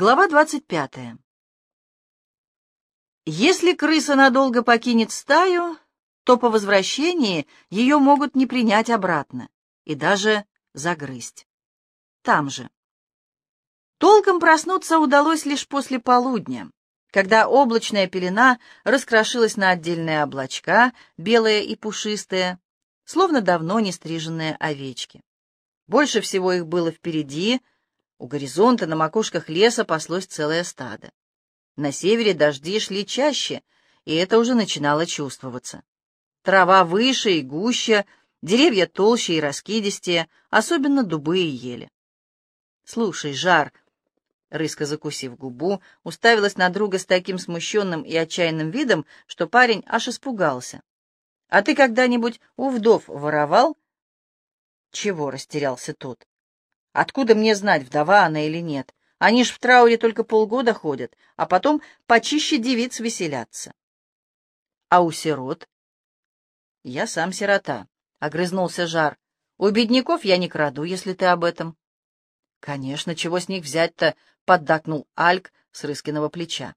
Глава 25. Если крыса надолго покинет стаю, то по возвращении ее могут не принять обратно и даже загрызть. Там же. Толком проснуться удалось лишь после полудня, когда облачная пелена раскрошилась на отдельные облачка, белые и пушистые, словно давно не стриженные овечки. Больше всего их было впереди — у горизонта на макушках леса паслось целое стадо. На севере дожди шли чаще, и это уже начинало чувствоваться. Трава выше и гуще, деревья толще и раскидистее, особенно дубы и ели. «Слушай, Жар», — рыска закусив губу, уставилась на друга с таким смущенным и отчаянным видом, что парень аж испугался. «А ты когда-нибудь у вдов воровал?» «Чего?» — растерялся тот. Откуда мне знать, вдова она или нет? Они ж в трауре только полгода ходят, а потом почище девиц веселятся. А у сирот? Я сам сирота, — огрызнулся Жар. У бедняков я не краду, если ты об этом. Конечно, чего с них взять-то, — поддакнул Альк с Рыскиного плеча.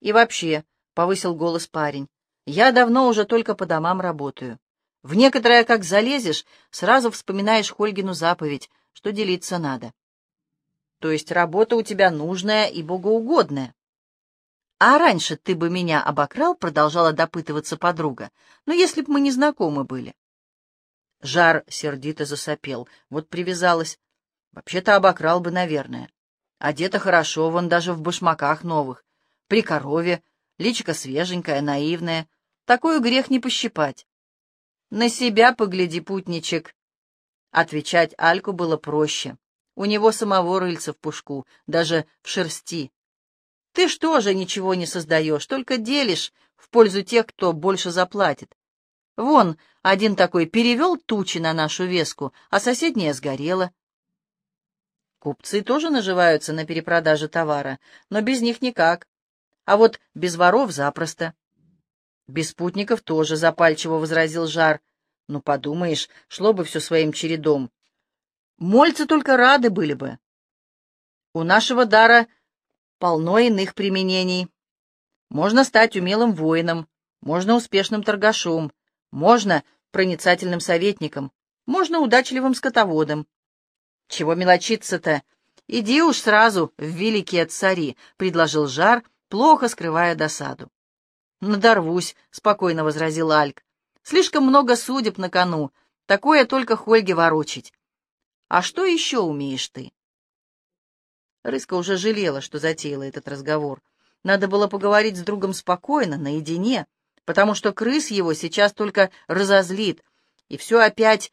И вообще, — повысил голос парень, — я давно уже только по домам работаю. В некоторое, как залезешь, сразу вспоминаешь Хольгину заповедь что делиться надо. То есть работа у тебя нужная и богоугодная. А раньше ты бы меня обокрал, продолжала допытываться подруга, но если б мы не знакомы были. Жар сердито засопел. Вот привязалась. Вообще-то обокрал бы, наверное. Одета хорошо, вон даже в башмаках новых. При корове, личико свеженькое, наивное. Такую грех не пощипать. На себя погляди, путничек. Отвечать Альку было проще. У него самого рыльца в пушку, даже в шерсти. Ты что же ничего не создаешь, только делишь в пользу тех, кто больше заплатит. Вон, один такой перевел тучи на нашу веску, а соседняя сгорела. Купцы тоже наживаются на перепродаже товара, но без них никак. А вот без воров запросто. Без спутников тоже запальчиво возразил Жар. Ну, подумаешь, шло бы все своим чередом. Мольцы только рады были бы. У нашего дара полно иных применений. Можно стать умелым воином, можно успешным торгашом, можно проницательным советником, можно удачливым скотоводом. Чего мелочиться-то? Иди уж сразу в великие цари, — предложил Жар, плохо скрывая досаду. Надорвусь, — спокойно возразил Альк. Слишком много судеб на кону, такое только Хольге ворочить. А что еще умеешь ты? Рыска уже жалела, что затеяла этот разговор. Надо было поговорить с другом спокойно, наедине, потому что крыс его сейчас только разозлит, и все опять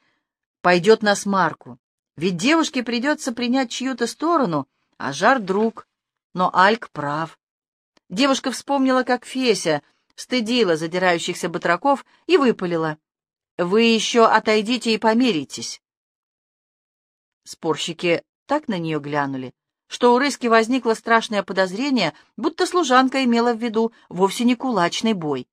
пойдет на смарку. Ведь девушке придется принять чью-то сторону, а жар — друг. Но Альк прав. Девушка вспомнила, как Феся стыдила задирающихся батраков и выпалила. «Вы еще отойдите и помиритесь». Спорщики так на нее глянули, что у Рыски возникло страшное подозрение, будто служанка имела в виду вовсе не кулачный бой.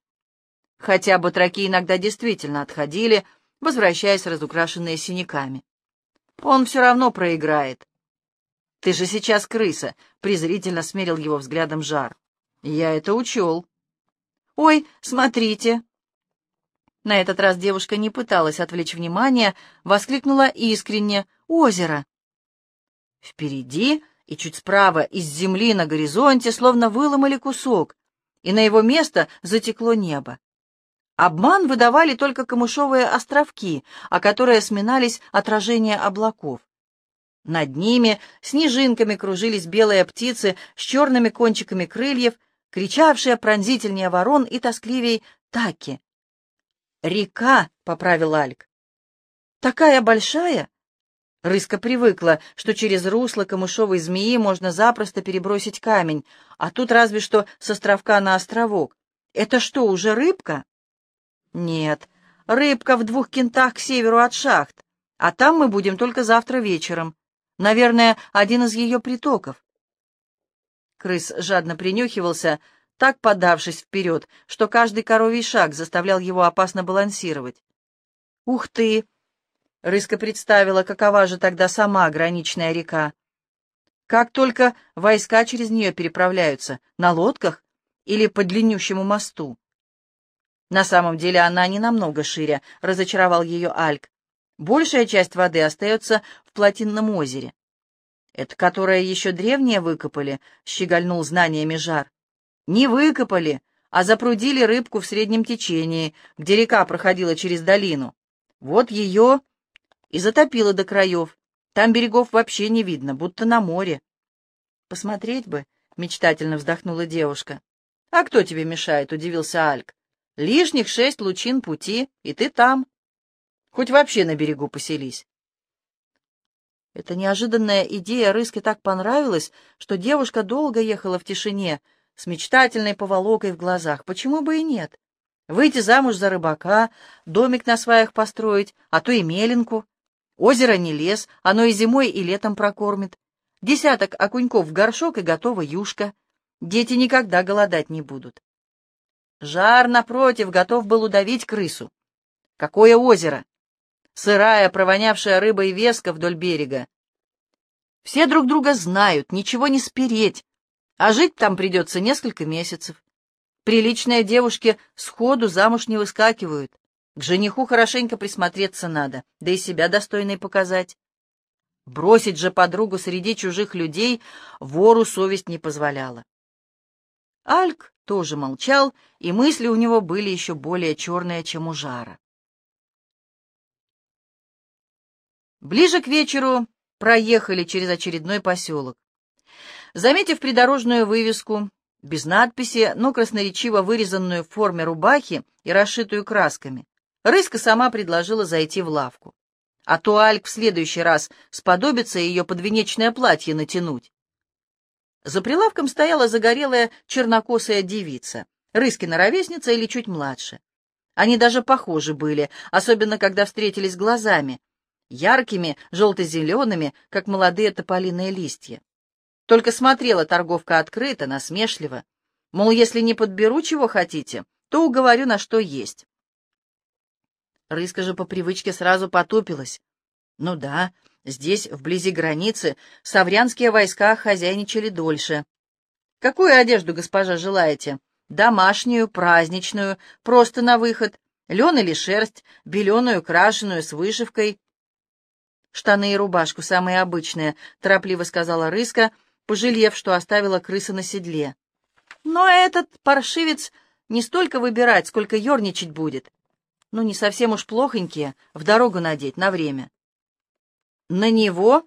Хотя батраки иногда действительно отходили, возвращаясь разукрашенные синяками. Он все равно проиграет. «Ты же сейчас крыса», — презрительно смерил его взглядом жар. «Я это учел». «Ой, смотрите!» На этот раз девушка не пыталась отвлечь внимание, воскликнула искренне «Озеро!». Впереди и чуть справа из земли на горизонте словно выломали кусок, и на его место затекло небо. Обман выдавали только камышовые островки, о которые сминались отражения облаков. Над ними снежинками кружились белые птицы с черными кончиками крыльев — кричавшая пронзительнее ворон и тоскливей таки. «Река», — поправил Альк. «Такая большая?» Рыска привыкла, что через русло камышовой змеи можно запросто перебросить камень, а тут разве что с островка на островок. Это что, уже рыбка? Нет, рыбка в двух кентах к северу от шахт, а там мы будем только завтра вечером. Наверное, один из ее притоков. Крыс жадно принюхивался, так подавшись вперед, что каждый коровий шаг заставлял его опасно балансировать. «Ух ты!» — Рыска представила, какова же тогда сама граничная река. Как только войска через нее переправляются, на лодках или по длиннющему мосту. На самом деле она не намного шире, разочаровал ее Альк. Большая часть воды остается в Плотинном озере. Это которое еще древнее выкопали, щегольнул знаниями жар. Не выкопали, а запрудили рыбку в среднем течении, где река проходила через долину. Вот ее и затопило до краев. Там берегов вообще не видно, будто на море. Посмотреть бы, — мечтательно вздохнула девушка. А кто тебе мешает, — удивился Альк. Лишних шесть лучин пути, и ты там. Хоть вообще на берегу поселись. Эта неожиданная идея Рыске так понравилась, что девушка долго ехала в тишине, с мечтательной поволокой в глазах. Почему бы и нет? Выйти замуж за рыбака, домик на сваях построить, а то и меленку. Озеро не лес, оно и зимой, и летом прокормит. Десяток окуньков в горшок и готова юшка. Дети никогда голодать не будут. Жар, напротив, готов был удавить крысу. Какое озеро! Сырая, провонявшая рыба и веска вдоль берега. Все друг друга знают, ничего не спереть, а жить там придется несколько месяцев. Приличные девушки сходу замуж не выскакивают. К жениху хорошенько присмотреться надо, да и себя достойной показать. Бросить же подругу среди чужих людей вору совесть не позволяла. Альк тоже молчал, и мысли у него были еще более черные, чем у Жара. Ближе к вечеру проехали через очередной поселок. Заметив придорожную вывеску, без надписи, но красноречиво вырезанную в форме рубахи и расшитую красками, Рыска сама предложила зайти в лавку. А то Альк в следующий раз сподобится ее подвенечное платье натянуть. За прилавком стояла загорелая чернокосая девица, Рыскина ровесница или чуть младше. Они даже похожи были, особенно когда встретились глазами, яркими, желто-зелеными, как молодые тополиные листья. Только смотрела торговка открыто, насмешливо, мол, если не подберу, чего хотите, то уговорю, на что есть. Рыска же по привычке сразу потупилась. Ну да, здесь, вблизи границы, саврянские войска хозяйничали дольше. Какую одежду, госпожа, желаете? Домашнюю, праздничную, просто на выход, лен или шерсть, беленую, крашеную, с вышивкой. Штаны и рубашку, самые обычные, торопливо сказала Рыска, пожалев, что оставила крыса на седле. Но этот паршивец не столько выбирать, сколько ерничать будет. Ну, не совсем уж плохонькие, в дорогу надеть на время. На него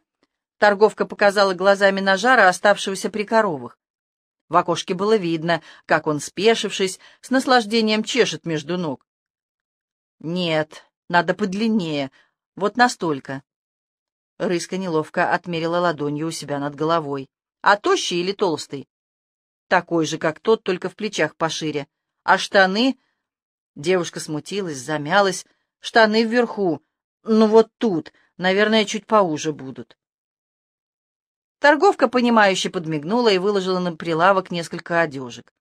торговка показала глазами на жара, оставшегося при коровах. В окошке было видно, как он, спешившись, с наслаждением чешет между ног. Нет, надо подлиннее, вот настолько. Рыска неловко отмерила ладонью у себя над головой. А тощий или толстый? Такой же, как тот, только в плечах пошире. А штаны Девушка смутилась, замялась. Штаны вверху. Ну вот тут, наверное, чуть поуже будут. Торговка, понимающе подмигнула и выложила на прилавок несколько одежек.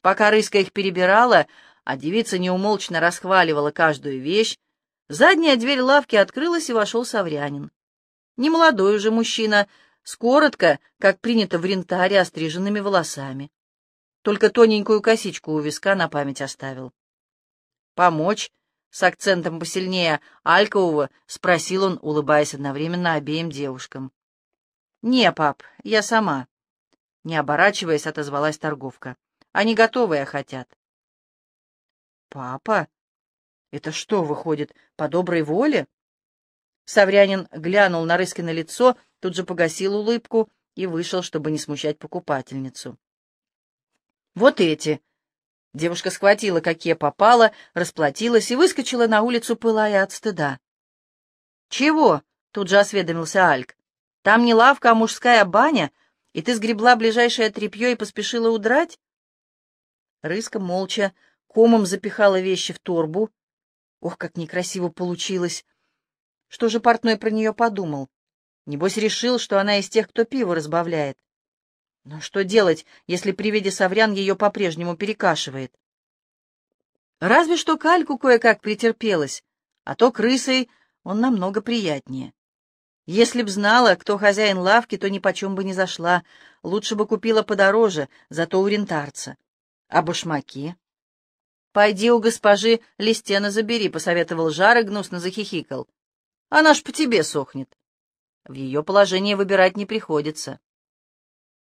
Пока Рыска их перебирала, а девица неумолчно расхваливала каждую вещь, задняя дверь лавки открылась, и вошел Саврянин. Немолодой уже мужчина, с коротко, как принято в рентаре, остриженными волосами. Только тоненькую косичку у виска на память оставил. «Помочь?» — с акцентом посильнее Алькового спросил он, улыбаясь одновременно обеим девушкам. «Не, пап, я сама». Не оборачиваясь, отозвалась торговка. «Они готовые хотят». «Папа? Это что, выходит, по доброй воле?» Саврянин глянул на Рыскино лицо, тут же погасил улыбку и вышел, чтобы не смущать покупательницу. «Вот эти!» Девушка схватила, какие попало, расплатилась и выскочила на улицу, пылая от стыда. «Чего?» — тут же осведомился Альк. «Там не лавка, а мужская баня, и ты сгребла ближайшее тряпье и поспешила удрать?» Рыска молча комом запихала вещи в торбу. Ох, как некрасиво получилось! Что же портной про нее подумал? Небось решил, что она из тех, кто пиво разбавляет. Но что делать, если при виде соврян ее по-прежнему перекашивает? Разве что кальку кое-как претерпелась, а то крысой он намного приятнее. Если б знала, кто хозяин лавки, то ни почем бы не зашла. Лучше бы купила подороже, зато у рентарца. А башмаки? «Пойди у госпожи Листена забери», — посоветовал Жар и гнусно захихикал. «Она ж по тебе сохнет». В ее положении выбирать не приходится.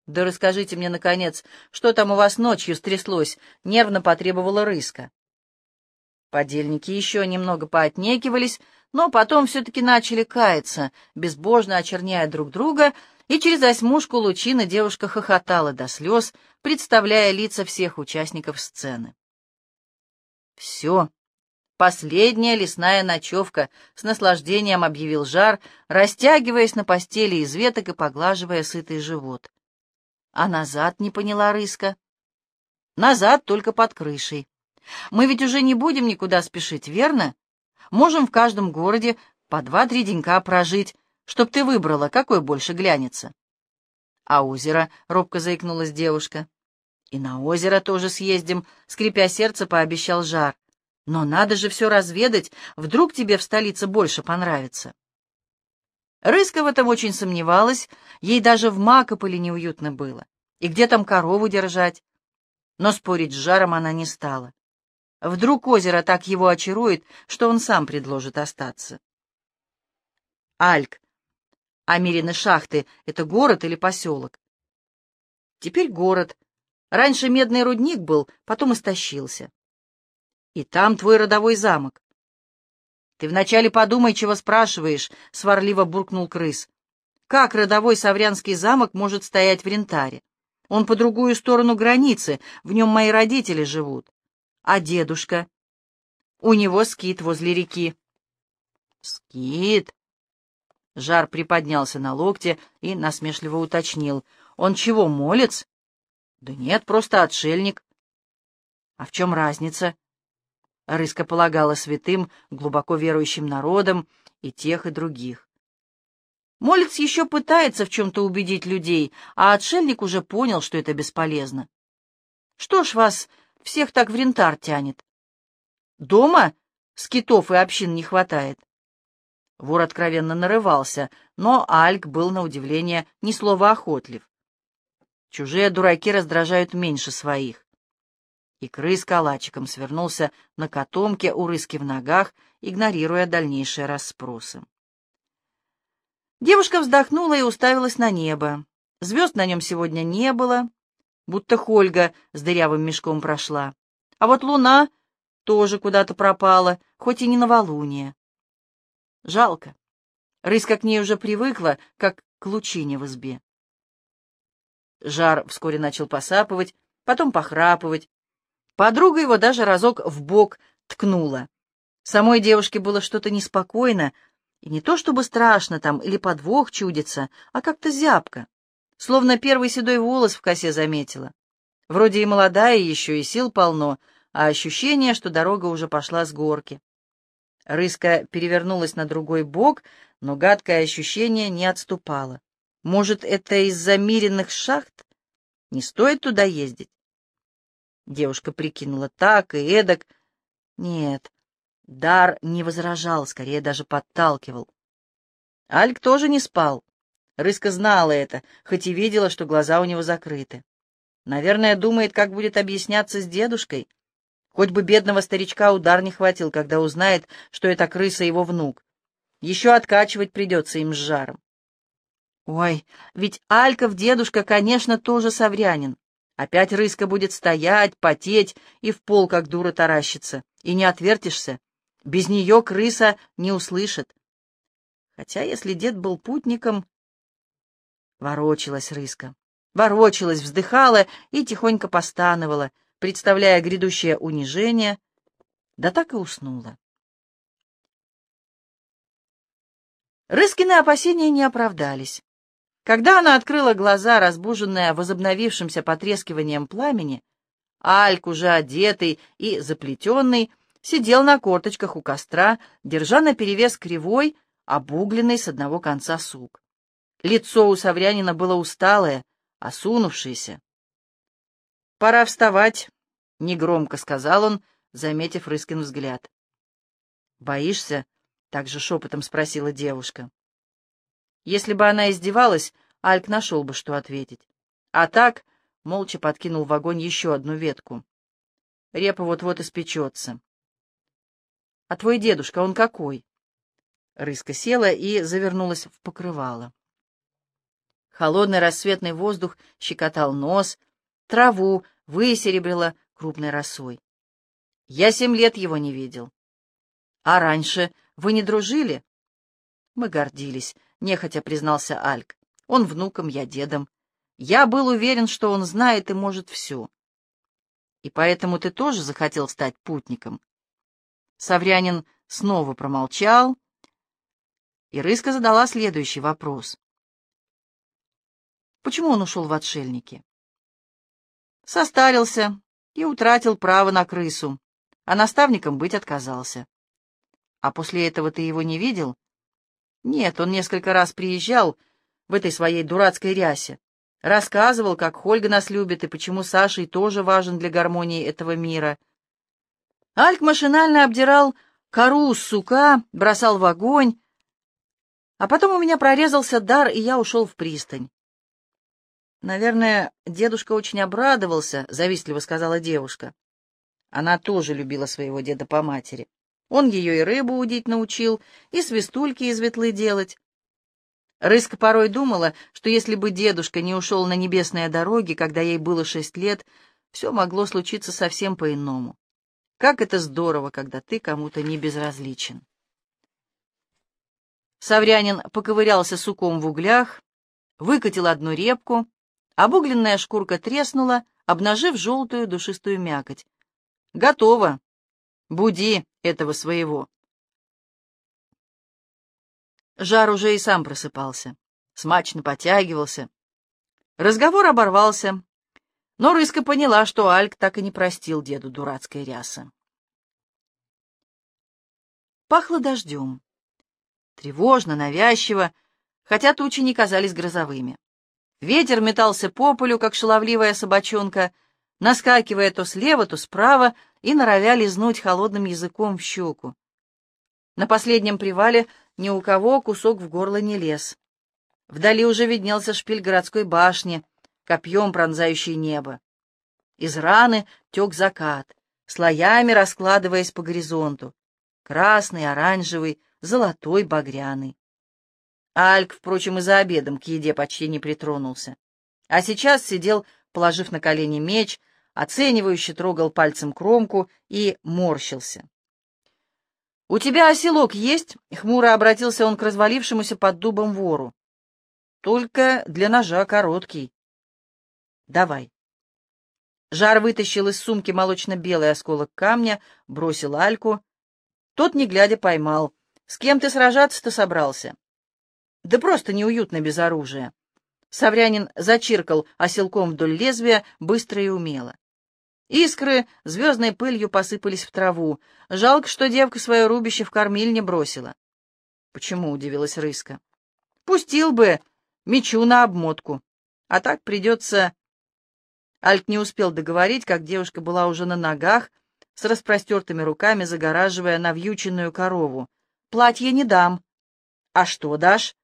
«Да расскажите мне, наконец, что там у вас ночью стряслось?» — нервно потребовала Рыска. Подельники еще немного поотнекивались, но потом все-таки начали каяться, безбожно очерняя друг друга, и через осьмушку лучины девушка хохотала до слез, представляя лица всех участников сцены. «Все, последняя лесная ночевка», — с наслаждением объявил Жар, растягиваясь на постели из веток и поглаживая сытый живот. А назад не поняла Рыска. Назад только под крышей. Мы ведь уже не будем никуда спешить, верно? Можем в каждом городе по два-три денька прожить, чтоб ты выбрала, какой больше глянется. А озеро, — робко заикнулась девушка. И на озеро тоже съездим, — скрипя сердце, пообещал Жар. Но надо же все разведать, вдруг тебе в столице больше понравится. Рыска в этом очень сомневалась, ей даже в Макополе неуютно было. И где там корову держать? Но спорить с жаром она не стала. Вдруг озеро так его очарует, что он сам предложит остаться. Альк. А Мирины шахты — это город или поселок? Теперь город. Раньше медный рудник был, потом истощился. И там твой родовой замок. «Ты вначале подумай, чего спрашиваешь», — сварливо буркнул крыс. «Как родовой Саврянский замок может стоять в Рентаре? Он по другую сторону границы, в нем мои родители живут. А дедушка? У него скит возле реки». «Скит?» Жар приподнялся на локте и насмешливо уточнил. «Он чего, молец?» «Да нет, просто отшельник». «А в чем разница?» Рыска полагала святым, глубоко верующим народам и тех, и других. Молец еще пытается в чем-то убедить людей, а отшельник уже понял, что это бесполезно. Что ж вас всех так в рентар тянет? Дома скитов и общин не хватает. Вор откровенно нарывался, но Альк был, на удивление, ни слова охотлив. Чужие дураки раздражают меньше своих и крыс калачиком свернулся на котомке у рыски в ногах, игнорируя дальнейшие расспросы. Девушка вздохнула и уставилась на небо. Звезд на нем сегодня не было, будто Хольга с дырявым мешком прошла. А вот луна тоже куда-то пропала, хоть и не новолуние. Жалко. Рыска к ней уже привыкла, как к лучине в избе. Жар вскоре начал посапывать, потом похрапывать, Подруга его даже разок в бок ткнула. Самой девушке было что-то неспокойно, и не то чтобы страшно там или подвох чудится, а как-то зябко, словно первый седой волос в косе заметила. Вроде и молодая еще, и сил полно, а ощущение, что дорога уже пошла с горки. Рыска перевернулась на другой бок, но гадкое ощущение не отступало. Может, это из-за миренных шахт? Не стоит туда ездить? Девушка прикинула так и эдак. Нет, Дар не возражал, скорее даже подталкивал. Альк тоже не спал. Рыска знала это, хоть и видела, что глаза у него закрыты. Наверное, думает, как будет объясняться с дедушкой. Хоть бы бедного старичка удар не хватил, когда узнает, что это крыса его внук. Еще откачивать придется им с жаром. Ой, ведь Альков дедушка, конечно, тоже саврянин. Опять рыска будет стоять, потеть и в пол, как дура, таращиться. И не отвертишься. Без нее крыса не услышит. Хотя, если дед был путником... Ворочалась рыска. Ворочалась, вздыхала и тихонько постановала, представляя грядущее унижение, да так и уснула. Рыскины опасения не оправдались. Когда она открыла глаза, разбуженная возобновившимся потрескиванием пламени, Альк, уже одетый и заплетенный, сидел на корточках у костра, держа наперевес кривой, обугленный с одного конца сук. Лицо у Саврянина было усталое, осунувшееся. «Пора вставать», — негромко сказал он, заметив Рыскин взгляд. «Боишься?» — также шепотом спросила девушка. Если бы она издевалась, Альк нашел бы, что ответить. А так молча подкинул в огонь еще одну ветку. Репа вот-вот испечется. — А твой дедушка, он какой? Рыска села и завернулась в покрывало. Холодный рассветный воздух щекотал нос, траву высеребрила крупной росой. Я семь лет его не видел. А раньше вы не дружили? Мы гордились, нехотя признался Альк. Он внуком, я дедом. Я был уверен, что он знает и может все. И поэтому ты тоже захотел стать путником. Саврянин снова промолчал, и Рыска задала следующий вопрос. Почему он ушел в отшельники? Состарился и утратил право на крысу, а наставником быть отказался. А после этого ты его не видел? Нет, он несколько раз приезжал в этой своей дурацкой рясе, рассказывал, как Хольга нас любит и почему Сашей тоже важен для гармонии этого мира. Альк машинально обдирал кору с сука, бросал в огонь, а потом у меня прорезался дар, и я ушел в пристань. «Наверное, дедушка очень обрадовался», — завистливо сказала девушка. Она тоже любила своего деда по матери. Он ее и рыбу удить научил, и свистульки из ветлы делать. Рыска порой думала, что если бы дедушка не ушел на небесные дороги, когда ей было шесть лет, все могло случиться совсем по-иному. Как это здорово, когда ты кому-то не безразличен. Саврянин поковырялся суком в углях, выкатил одну репку, обугленная шкурка треснула, обнажив желтую душистую мякоть. «Готово! Буди этого своего!» Жар уже и сам просыпался, смачно потягивался. Разговор оборвался, но Рыска поняла, что Альк так и не простил деду дурацкой рясы. Пахло дождем. Тревожно, навязчиво, хотя тучи не казались грозовыми. Ветер метался по полю, как шаловливая собачонка, наскакивая то слева, то справа и норовя лизнуть холодным языком в щеку. На последнем привале ни у кого кусок в горло не лез. Вдали уже виднелся шпиль городской башни, копьем пронзающий небо. Из раны тек закат, слоями раскладываясь по горизонту. Красный, оранжевый, золотой, багряный. Альк, впрочем, и за обедом к еде почти не притронулся. А сейчас сидел, положив на колени меч, оценивающе трогал пальцем кромку и морщился. «У тебя оселок есть?» — хмуро обратился он к развалившемуся под дубом вору. «Только для ножа короткий». «Давай». Жар вытащил из сумки молочно-белый осколок камня, бросил Альку. Тот, не глядя, поймал. С кем ты сражаться-то собрался? Да просто неуютно без оружия. Саврянин зачиркал оселком вдоль лезвия быстро и умело. Искры звездной пылью посыпались в траву. Жалко, что девка свое рубище в кормильне бросила. Почему, — удивилась Рыска. Пустил бы мечу на обмотку. А так придется... Альк не успел договорить, как девушка была уже на ногах, с распростертыми руками загораживая навьюченную корову. Платье не дам. А что дашь?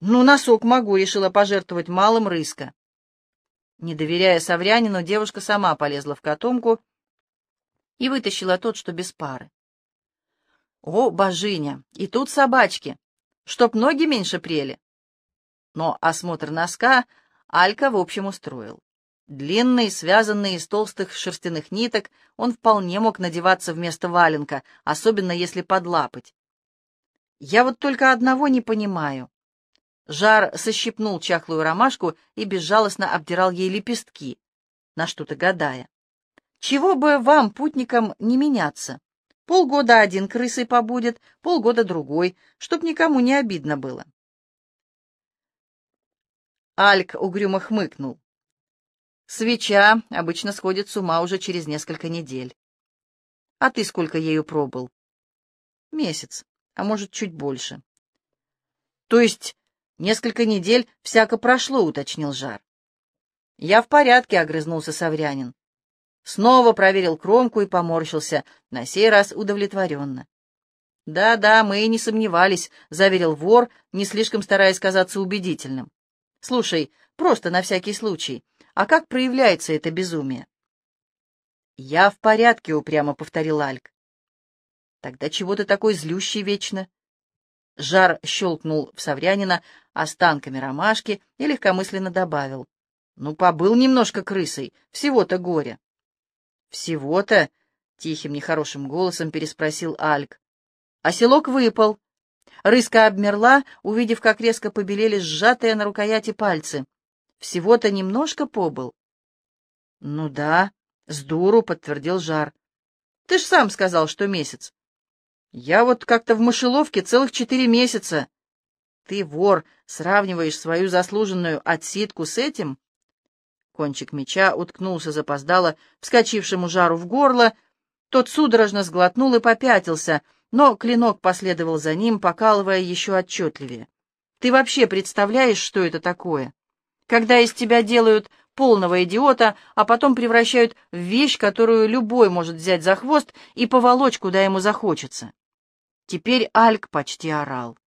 Ну, носок могу, решила пожертвовать малым рыска. Не доверяя Саврянину, девушка сама полезла в котомку и вытащила тот, что без пары. О, божиня, и тут собачки, чтоб ноги меньше прели. Но осмотр носка Алька в общем устроил. Длинный, связанный из толстых шерстяных ниток, он вполне мог надеваться вместо валенка, особенно если подлапать. Я вот только одного не понимаю. Жар сощипнул чахлую ромашку и безжалостно обдирал ей лепестки, на что-то гадая. Чего бы вам, путникам, не меняться? Полгода один крысой побудет, полгода другой, чтоб никому не обидно было. Альк угрюмо хмыкнул. Свеча обычно сходит с ума уже через несколько недель. А ты сколько ею пробыл? Месяц, а может, чуть больше. То есть несколько недель всяко прошло, уточнил Жар. Я в порядке, огрызнулся Саврянин. Снова проверил кромку и поморщился, на сей раз удовлетворенно. «Да-да, мы и не сомневались», — заверил вор, не слишком стараясь казаться убедительным. «Слушай, просто на всякий случай, а как проявляется это безумие?» «Я в порядке», — упрямо повторил Альк. «Тогда чего ты такой злющий вечно?» Жар щелкнул в Саврянина останками ромашки и легкомысленно добавил. «Ну, побыл немножко крысой, всего-то горе». «Всего-то?» — тихим нехорошим голосом переспросил Альк. А селок выпал. Рыска обмерла, увидев, как резко побелели сжатые на рукояти пальцы. Всего-то немножко побыл. — Ну да, с дуру, — подтвердил Жар. — Ты ж сам сказал, что месяц. — Я вот как-то в мышеловке целых четыре месяца. Ты, вор, сравниваешь свою заслуженную отсидку с этим? Кончик меча уткнулся запоздало вскочившему Жару в горло. Тот судорожно сглотнул и попятился — но клинок последовал за ним, покалывая еще отчетливее. «Ты вообще представляешь, что это такое? Когда из тебя делают полного идиота, а потом превращают в вещь, которую любой может взять за хвост и поволочь, куда ему захочется». Теперь Альк почти орал.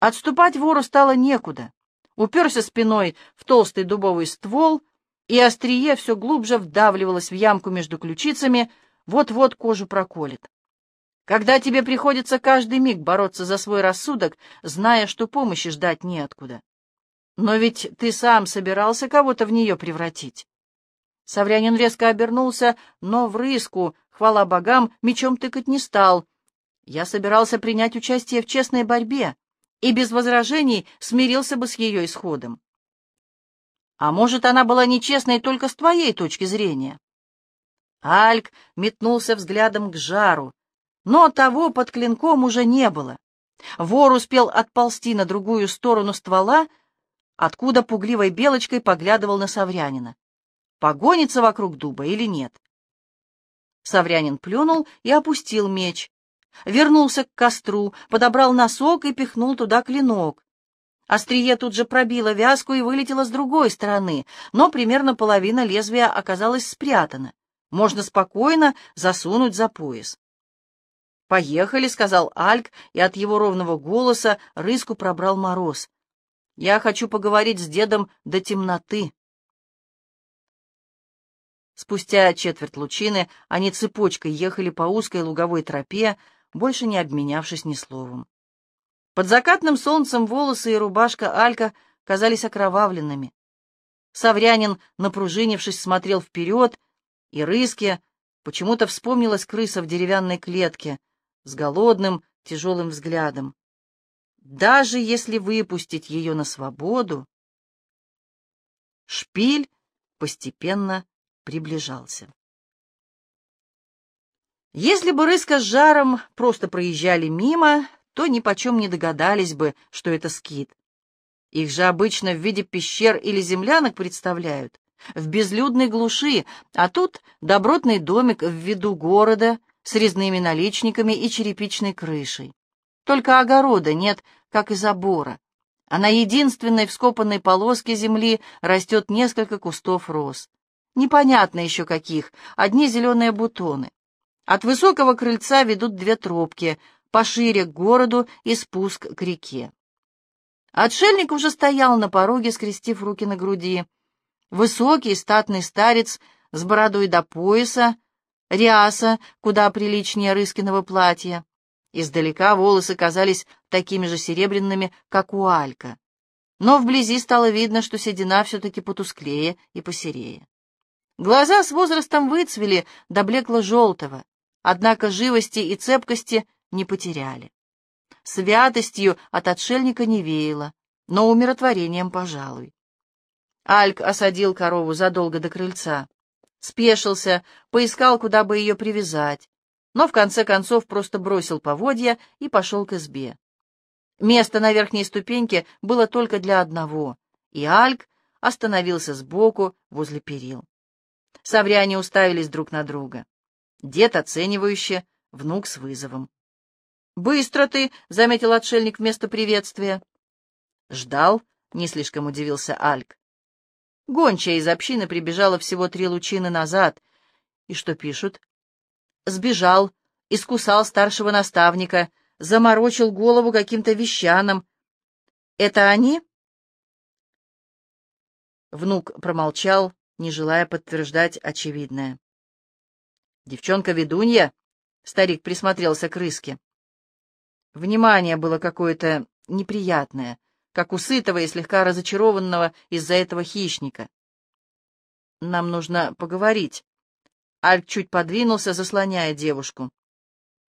Отступать вору стало некуда. Уперся спиной в толстый дубовый ствол, и острие все глубже вдавливалось в ямку между ключицами, вот-вот кожу проколет. Когда тебе приходится каждый миг бороться за свой рассудок, зная, что помощи ждать неоткуда. Но ведь ты сам собирался кого-то в нее превратить. Саврянин резко обернулся, но в рыску, хвала богам, мечом тыкать не стал. Я собирался принять участие в честной борьбе и без возражений смирился бы с ее исходом. А может, она была нечестной только с твоей точки зрения? Альк метнулся взглядом к жару, но того под клинком уже не было. Вор успел отползти на другую сторону ствола, откуда пугливой белочкой поглядывал на Саврянина. Погонится вокруг дуба или нет? Саврянин плюнул и опустил меч. Вернулся к костру, подобрал носок и пихнул туда клинок. Острие тут же пробило вязку и вылетело с другой стороны, но примерно половина лезвия оказалась спрятана. Можно спокойно засунуть за пояс. «Поехали», — сказал Альк, и от его ровного голоса рыску пробрал мороз. «Я хочу поговорить с дедом до темноты». Спустя четверть лучины они цепочкой ехали по узкой луговой тропе, больше не обменявшись ни словом. Под закатным солнцем волосы и рубашка Алька казались окровавленными. Саврянин, напружинившись, смотрел вперед, и рыске почему-то вспомнилась крыса в деревянной клетке, с голодным, тяжелым взглядом. Даже если выпустить ее на свободу... Шпиль постепенно приближался. Если бы Рыска с Жаром просто проезжали мимо, то ни почем не догадались бы, что это скит. Их же обычно в виде пещер или землянок представляют, в безлюдной глуши, а тут добротный домик в виду города, с резными наличниками и черепичной крышей. Только огорода нет, как и забора, а на единственной вскопанной полоске земли растет несколько кустов роз. Непонятно еще каких, одни зеленые бутоны. От высокого крыльца ведут две тропки, пошире к городу и спуск к реке. Отшельник уже стоял на пороге, скрестив руки на груди. Высокий статный старец с бородой до пояса, ряса куда приличнее Рыскиного платья. Издалека волосы казались такими же серебряными, как у Алька. Но вблизи стало видно, что седина все-таки потусклее и посерее. Глаза с возрастом выцвели до блекло-желтого, однако живости и цепкости не потеряли. Святостью от отшельника не веяло, но умиротворением, пожалуй. Альк осадил корову задолго до крыльца. Спешился, поискал, куда бы ее привязать, но в конце концов просто бросил поводья и пошел к избе. Место на верхней ступеньке было только для одного, и Альк остановился сбоку возле перил. Савряне уставились друг на друга. Дед оценивающе, внук с вызовом. «Быстро ты!» — заметил отшельник вместо приветствия. «Ждал?» — не слишком удивился Альк. Гончая из общины прибежала всего три лучины назад. И что пишут? Сбежал искусал старшего наставника, заморочил голову каким-то вещанам. Это они? Внук промолчал, не желая подтверждать очевидное. «Девчонка-ведунья?» — старик присмотрелся к рыске. Внимание было какое-то неприятное, как у сытого и слегка разочарованного из-за этого хищника. «Нам нужно поговорить». Альк чуть подвинулся, заслоняя девушку.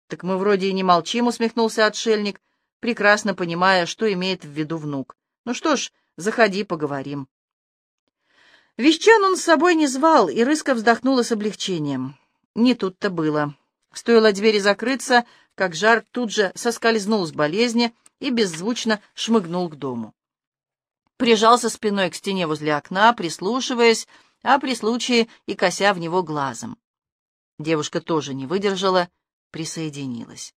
«Так мы вроде и не молчим», — усмехнулся отшельник, прекрасно понимая, что имеет в виду внук. «Ну что ж, заходи, поговорим». Вещан он с собой не звал, и Рыска вздохнула с облегчением. Не тут-то было. Стоило двери закрыться, как жар тут же соскользнул с болезни и беззвучно шмыгнул к дому. Прижался спиной к стене возле окна, прислушиваясь, а при случае и кося в него глазом. Девушка тоже не выдержала, присоединилась.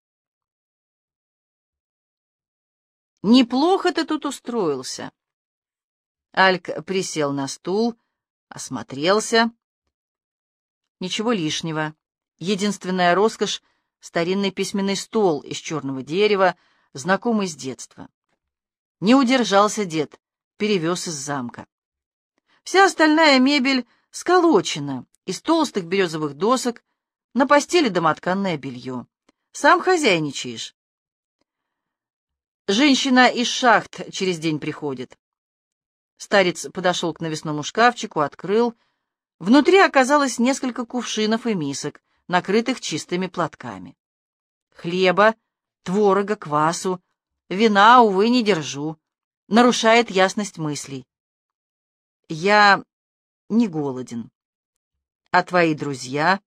«Неплохо ты тут устроился». Альк присел на стул, осмотрелся. Ничего лишнего. Единственная роскошь — старинный письменный стол из черного дерева, знакомый с детства. Не удержался дед, перевез из замка. Вся остальная мебель сколочена из толстых березовых досок, на постели домотканное белье. Сам хозяйничаешь. Женщина из шахт через день приходит. Старец подошел к навесному шкафчику, открыл. Внутри оказалось несколько кувшинов и мисок, накрытых чистыми платками. Хлеба, творога, квасу, вина, увы, не держу. Нарушает ясность мыслей. Я не голоден. А твои друзья?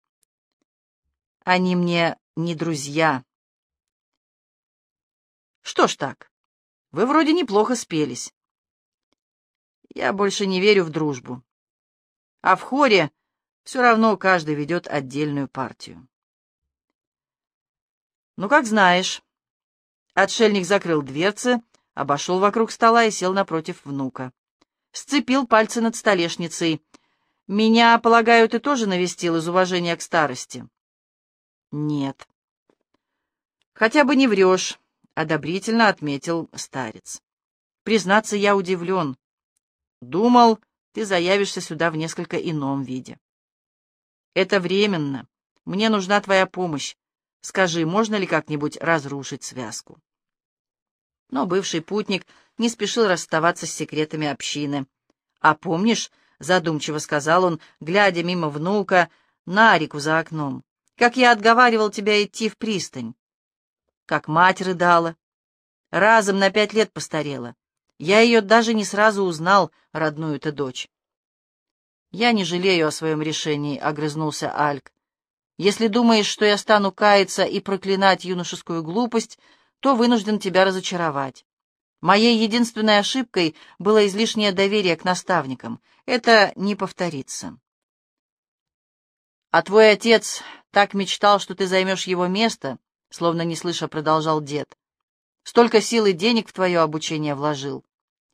Они мне не друзья. Что ж так? Вы вроде неплохо спелись. Я больше не верю в дружбу. А в хоре все равно каждый ведет отдельную партию. Ну, как знаешь. Отшельник закрыл дверцы, обошел вокруг стола и сел напротив внука. Сцепил пальцы над столешницей. «Меня, полагаю, ты тоже навестил из уважения к старости?» «Нет». «Хотя бы не врешь», — одобрительно отметил старец. «Признаться, я удивлен. Думал, ты заявишься сюда в несколько ином виде. Это временно. Мне нужна твоя помощь. Скажи, можно ли как-нибудь разрушить связку? Но бывший путник не спешил расставаться с секретами общины. А помнишь, задумчиво сказал он, глядя мимо внука на реку за окном, как я отговаривал тебя идти в пристань? Как мать рыдала. Разом на пять лет постарела. Я ее даже не сразу узнал, родную-то дочь. «Я не жалею о своем решении», — огрызнулся Альк. «Если думаешь, что я стану каяться и проклинать юношескую глупость, то вынужден тебя разочаровать. Моей единственной ошибкой было излишнее доверие к наставникам. Это не повторится». «А твой отец так мечтал, что ты займешь его место», — словно не слыша продолжал дед. Столько сил и денег в твое обучение вложил.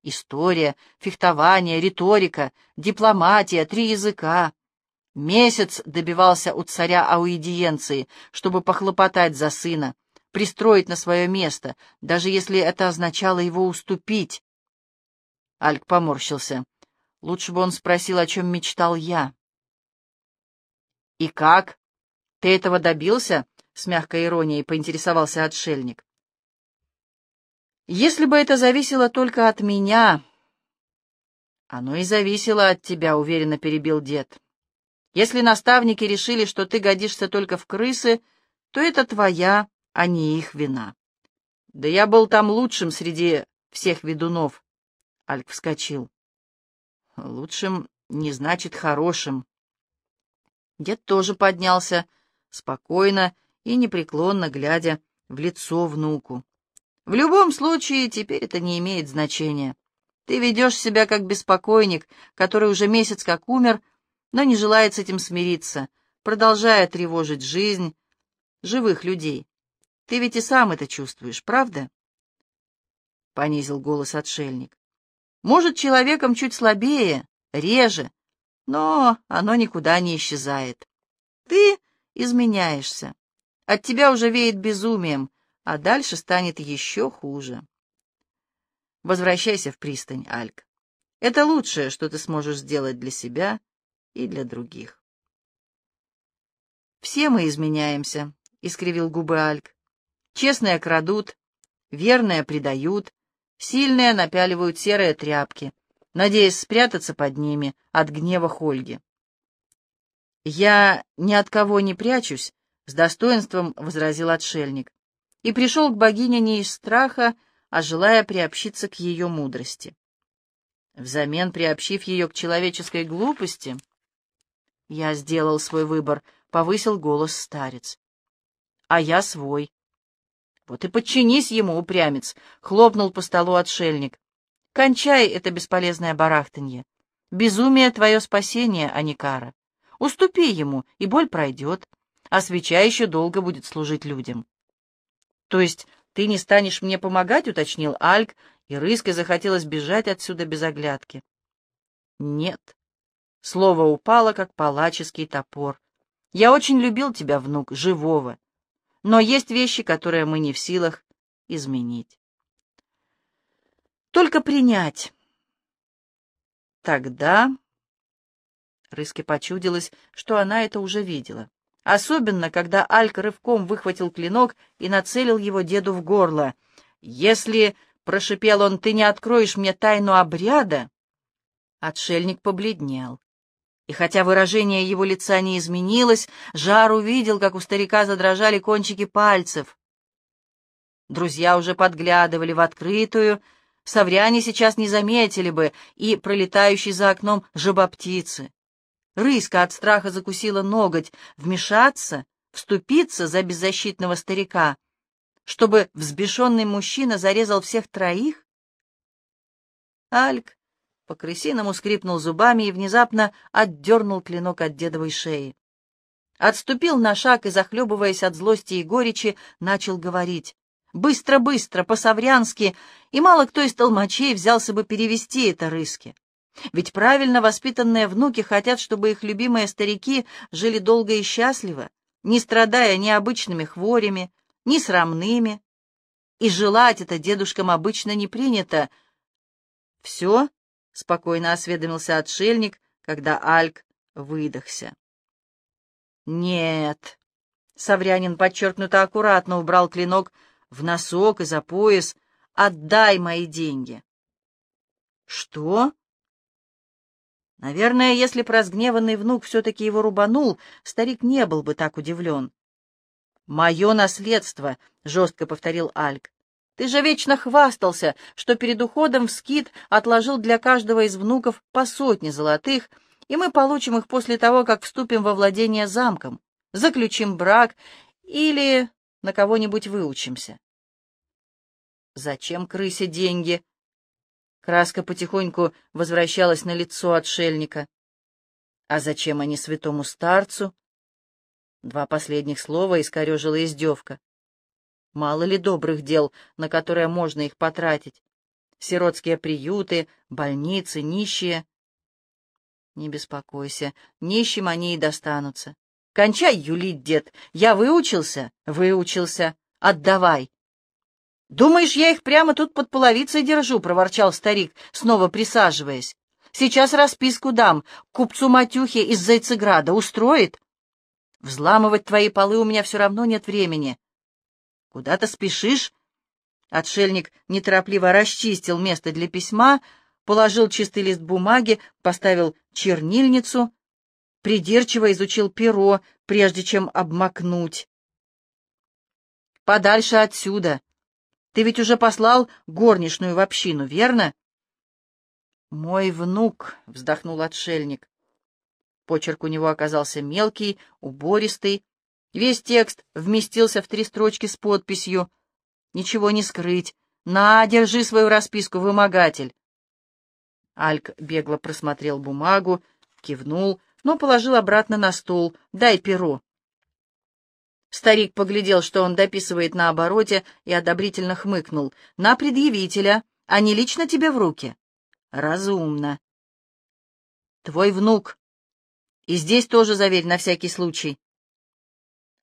История, фехтование, риторика, дипломатия, три языка. Месяц добивался у царя аудиенции, чтобы похлопотать за сына, пристроить на свое место, даже если это означало его уступить. Альк поморщился. Лучше бы он спросил, о чем мечтал я. «И как? Ты этого добился?» — с мягкой иронией поинтересовался отшельник. Если бы это зависело только от меня... Оно и зависело от тебя, уверенно перебил дед. Если наставники решили, что ты годишься только в крысы, то это твоя, а не их вина. Да я был там лучшим среди всех ведунов. Альк вскочил. Лучшим не значит хорошим. Дед тоже поднялся, спокойно и непреклонно глядя в лицо внуку. В любом случае, теперь это не имеет значения. Ты ведешь себя как беспокойник, который уже месяц как умер, но не желает с этим смириться, продолжая тревожить жизнь живых людей. Ты ведь и сам это чувствуешь, правда? Понизил голос отшельник. Может, человеком чуть слабее, реже, но оно никуда не исчезает. Ты изменяешься, От тебя уже веет безумием, а дальше станет еще хуже. Возвращайся в пристань, Альк. Это лучшее, что ты сможешь сделать для себя и для других. «Все мы изменяемся», — искривил губы Альк. «Честные крадут, верные предают, сильные напяливают серые тряпки, надеясь спрятаться под ними от гнева Хольги. «Я ни от кого не прячусь», — с достоинством возразил отшельник, и пришел к богине не из страха, а желая приобщиться к ее мудрости. Взамен приобщив ее к человеческой глупости, я сделал свой выбор, — повысил голос старец. А я свой. Вот и подчинись ему, упрямец, — хлопнул по столу отшельник. Кончай это бесполезное барахтанье. Безумие — твое спасение, а не кара. Уступи ему, и боль пройдет, а свеча еще долго будет служить людям. То есть ты не станешь мне помогать, — уточнил Альк, и Рыске захотелось бежать отсюда без оглядки. Нет. Слово упало, как палаческий топор. Я очень любил тебя, внук, живого. Но есть вещи, которые мы не в силах изменить. Только принять. Тогда... Рыске почудилось, что она это уже видела. Особенно, когда Алька рывком выхватил клинок и нацелил его деду в горло. «Если, — прошипел он, — ты не откроешь мне тайну обряда...» Отшельник побледнел. И хотя выражение его лица не изменилось, Жар увидел, как у старика задрожали кончики пальцев. Друзья уже подглядывали в открытую, совряне сейчас не заметили бы и пролетающий за окном жабоптицы. Рыска от страха закусила ноготь, вмешаться, вступиться за беззащитного старика, чтобы взбешенный мужчина зарезал всех троих? Альк по-крысиному скрипнул зубами и внезапно отдернул клинок от дедовой шеи. Отступил на шаг и, захлебываясь от злости и горечи, начал говорить. Быстро, быстро, по-саврянски, и мало кто из толмачей взялся бы перевести это рыски. Ведь правильно воспитанные внуки хотят, чтобы их любимые старики жили долго и счастливо, не страдая ни обычными хворями, ни срамными. И желать это дедушкам обычно не принято. Все — спокойно осведомился отшельник, когда Альк выдохся. «Нет!» — Саврянин подчеркнуто аккуратно убрал клинок в носок и за пояс. «Отдай мои деньги!» «Что?» Наверное, если б разгневанный внук все-таки его рубанул, старик не был бы так удивлен. «Мое наследство», — жестко повторил Альк. Ты же вечно хвастался, что перед уходом в скит отложил для каждого из внуков по сотне золотых, и мы получим их после того, как вступим во владение замком, заключим брак или на кого-нибудь выучимся. Зачем крысе деньги? Краска потихоньку возвращалась на лицо отшельника. А зачем они святому старцу? Два последних слова искорежила издевка. Мало ли добрых дел, на которые можно их потратить. Сиротские приюты, больницы, нищие. Не беспокойся, нищим они и достанутся. Кончай юлить, дед. Я выучился? Выучился. Отдавай. Думаешь, я их прямо тут под половицей держу, проворчал старик, снова присаживаясь. Сейчас расписку дам. Купцу Матюхе из Зайцеграда устроит? Взламывать твои полы у меня все равно нет времени. «Куда ты спешишь?» Отшельник неторопливо расчистил место для письма, положил чистый лист бумаги, поставил чернильницу, придирчиво изучил перо, прежде чем обмакнуть. «Подальше отсюда. Ты ведь уже послал горничную в общину, верно?» «Мой внук», — вздохнул отшельник. Почерк у него оказался мелкий, убористый, Весь текст вместился в три строчки с подписью «Ничего не скрыть. На, держи свою расписку, вымогатель». Альк бегло просмотрел бумагу, кивнул, но положил обратно на стол. «Дай перо». Старик поглядел, что он дописывает на обороте, и одобрительно хмыкнул. «На предъявителя, а не лично тебе в руки». «Разумно». «Твой внук. И здесь тоже заверь на всякий случай».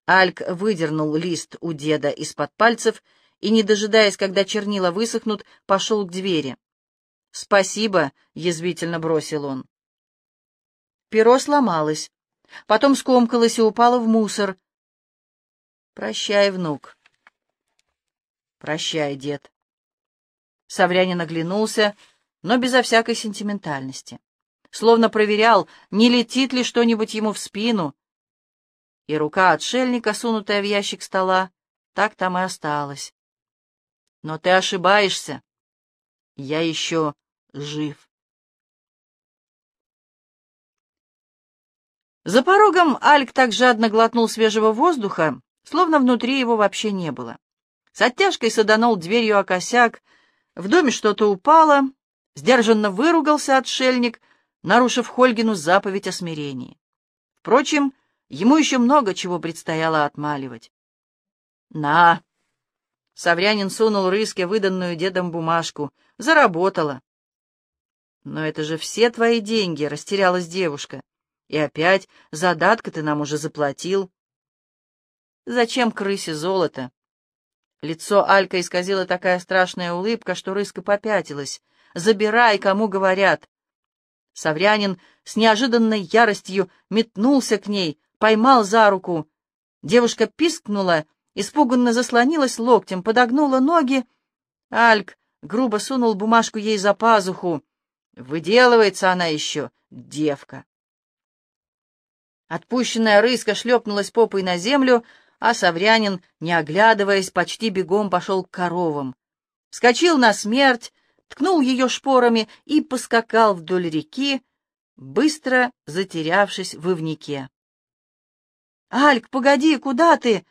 Альк выдернул лист у деда из-под пальцев и, не дожидаясь, когда чернила высохнут, пошел к двери. «Спасибо», — язвительно бросил он. Перо сломалось, потом скомкалось и упало в мусор. «Прощай, внук». «Прощай, дед». Саврянин оглянулся, но безо всякой сентиментальности, словно проверял, не летит ли что-нибудь ему в спину, и рука отшельника, сунутая в ящик стола, так там и осталась. Но ты ошибаешься. Я еще жив. За порогом Альк так жадно глотнул свежего воздуха, словно внутри его вообще не было. С оттяжкой саданул дверью о косяк, в доме что-то упало, сдержанно выругался отшельник, нарушив Хольгину заповедь о смирении. Впрочем, ему еще много чего предстояло отмаливать. «На!» Саврянин сунул Рыске выданную дедом бумажку. «Заработала!» «Но это же все твои деньги!» — растерялась девушка. «И опять задатка ты нам уже заплатил». «Зачем крысе золото?» Лицо Алька исказила такая страшная улыбка, что Рыска попятилась. «Забирай, кому говорят!» Саврянин с неожиданной яростью метнулся к ней, поймал за руку. Девушка пискнула испуганно заслонилась локтем, подогнула ноги. Альк грубо сунул бумажку ей за пазуху. Выделывается она еще, девка. Отпущенная рыска шлепнулась попой на землю, а Саврянин, не оглядываясь, почти бегом пошел к коровам. Вскочил на смерть, ткнул ее шпорами и поскакал вдоль реки, быстро затерявшись в ивнике. «Альк, погоди, куда ты?»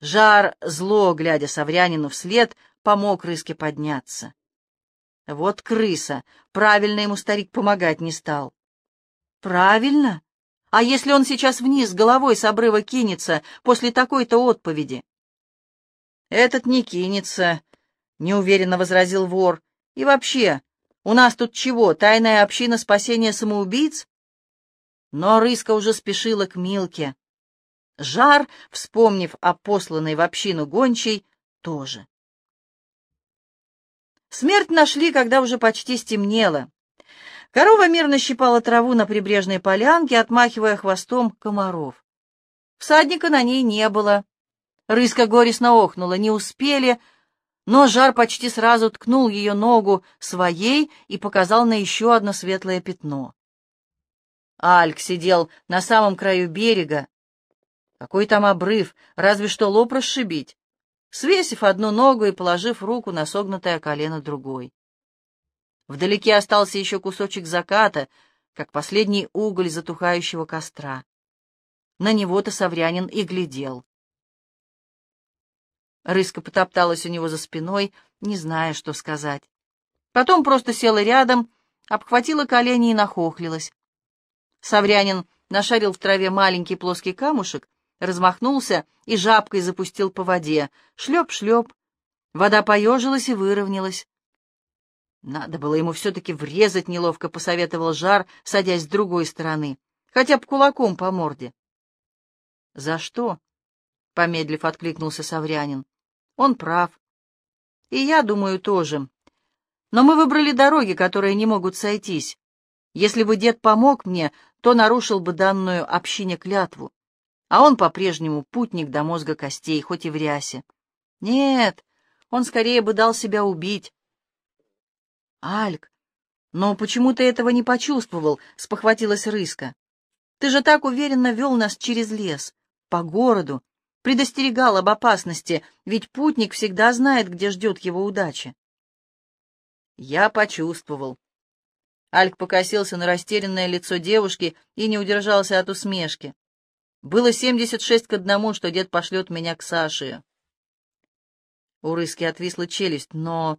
Жар, зло, глядя Саврянину вслед, помог рыске подняться. Вот крыса, правильно ему старик помогать не стал. Правильно? А если он сейчас вниз головой с обрыва кинется после такой-то отповеди? Этот не кинется, — неуверенно возразил вор. И вообще, у нас тут чего, тайная община спасения самоубийц? Но рыска уже спешила к Милке. Жар, вспомнив о посланной в общину гончей, тоже. Смерть нашли, когда уже почти стемнело. Корова мирно щипала траву на прибрежной полянке, отмахивая хвостом комаров. Всадника на ней не было. Рыска горестно охнула, не успели, но жар почти сразу ткнул ее ногу своей и показал на еще одно светлое пятно. Альк сидел на самом краю берега, какой там обрыв, разве что лоб расшибить, свесив одну ногу и положив руку на согнутое колено другой. Вдалеке остался еще кусочек заката, как последний уголь затухающего костра. На него-то Саврянин и глядел. Рыска потопталась у него за спиной, не зная, что сказать. Потом просто села рядом, обхватила колени и нахохлилась. Саврянин нашарил в траве маленький плоский камушек размахнулся и жабкой запустил по воде. Шлеп-шлеп. Вода поежилась и выровнялась. Надо было ему все-таки врезать, неловко посоветовал Жар, садясь с другой стороны, хотя бы кулаком по морде. «За что?» — помедлив откликнулся Саврянин. «Он прав. И я думаю тоже. Но мы выбрали дороги, которые не могут сойтись. Если бы дед помог мне, то нарушил бы данную общине клятву а он по-прежнему путник до мозга костей, хоть и в рясе. Нет, он скорее бы дал себя убить. Альк, но почему ты этого не почувствовал? — спохватилась Рыска. Ты же так уверенно вел нас через лес, по городу, предостерегал об опасности, ведь путник всегда знает, где ждет его удача. Я почувствовал. Альк покосился на растерянное лицо девушки и не удержался от усмешки. Было семьдесят шесть к одному, что дед пошлет меня к Саше. У Рыски отвисла челюсть, но...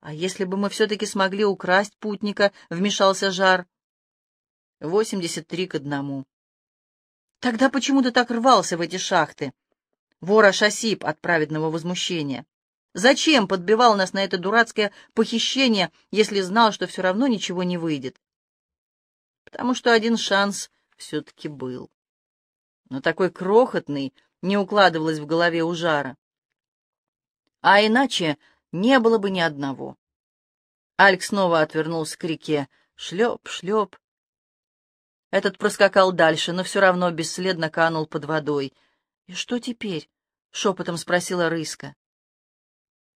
А если бы мы все-таки смогли украсть путника, вмешался Жар. Восемьдесят три к одному. Тогда почему ты так рвался в эти шахты? Вора Шасип от праведного возмущения. Зачем подбивал нас на это дурацкое похищение, если знал, что все равно ничего не выйдет? Потому что один шанс все-таки был. но такой крохотный не укладывалось в голове у жара. А иначе не было бы ни одного. Альк снова отвернулся к реке. Шлеп, шлеп. Этот проскакал дальше, но все равно бесследно канул под водой. «И что теперь?» — шепотом спросила Рыска.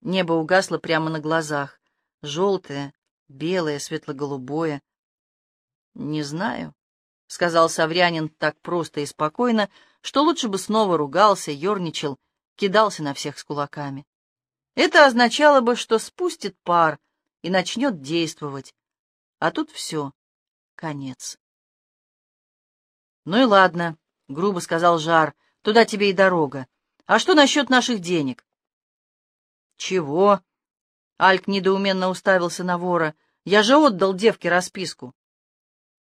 Небо угасло прямо на глазах. Желтое, белое, светло-голубое. «Не знаю», — сказал Саврянин так просто и спокойно, что лучше бы снова ругался, ерничал, кидался на всех с кулаками. Это означало бы, что спустит пар и начнет действовать. А тут все, конец. «Ну и ладно», — грубо сказал Жар, — «туда тебе и дорога. А что насчет наших денег?» «Чего?» — Альк недоуменно уставился на вора. «Я же отдал девке расписку».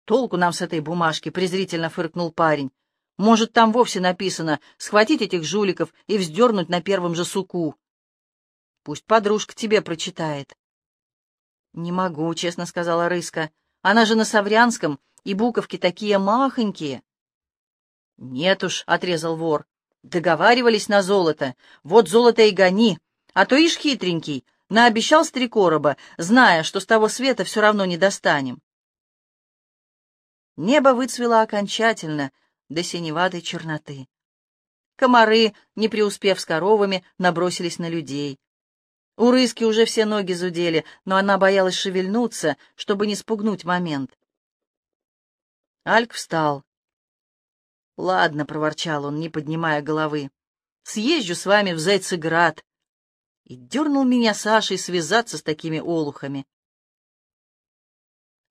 «Толку нам с этой бумажки», — презрительно фыркнул парень. «Может, там вовсе написано «схватить этих жуликов и вздернуть на первом же суку». Пусть подружка тебе прочитает». «Не могу», — честно сказала Рыска. «Она же на Саврянском, и буковки такие махонькие». «Нет уж», — отрезал вор. «Договаривались на золото. Вот золото и гони. А то ишь хитренький, наобещал с три короба, зная, что с того света все равно не достанем». Небо выцвело окончательно до синеватой черноты. Комары, не преуспев с коровами, набросились на людей. У Рыски уже все ноги зудели, но она боялась шевельнуться, чтобы не спугнуть момент. Альк встал. «Ладно», — проворчал он, не поднимая головы, — «съезжу с вами в Зайцеград». И дернул меня Сашей связаться с такими олухами.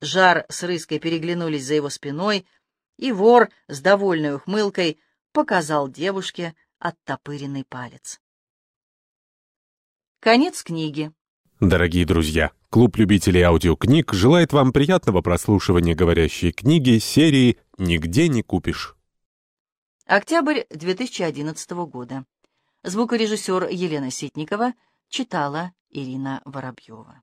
Жар с Рыской переглянулись за его спиной, и вор с довольной ухмылкой показал девушке оттопыренный палец. Конец книги. Дорогие друзья, клуб любителей аудиокниг желает вам приятного прослушивания говорящей книги серии «Нигде не купишь». Октябрь 2011 года. Звукорежиссер Елена Ситникова читала Ирина Воробьева.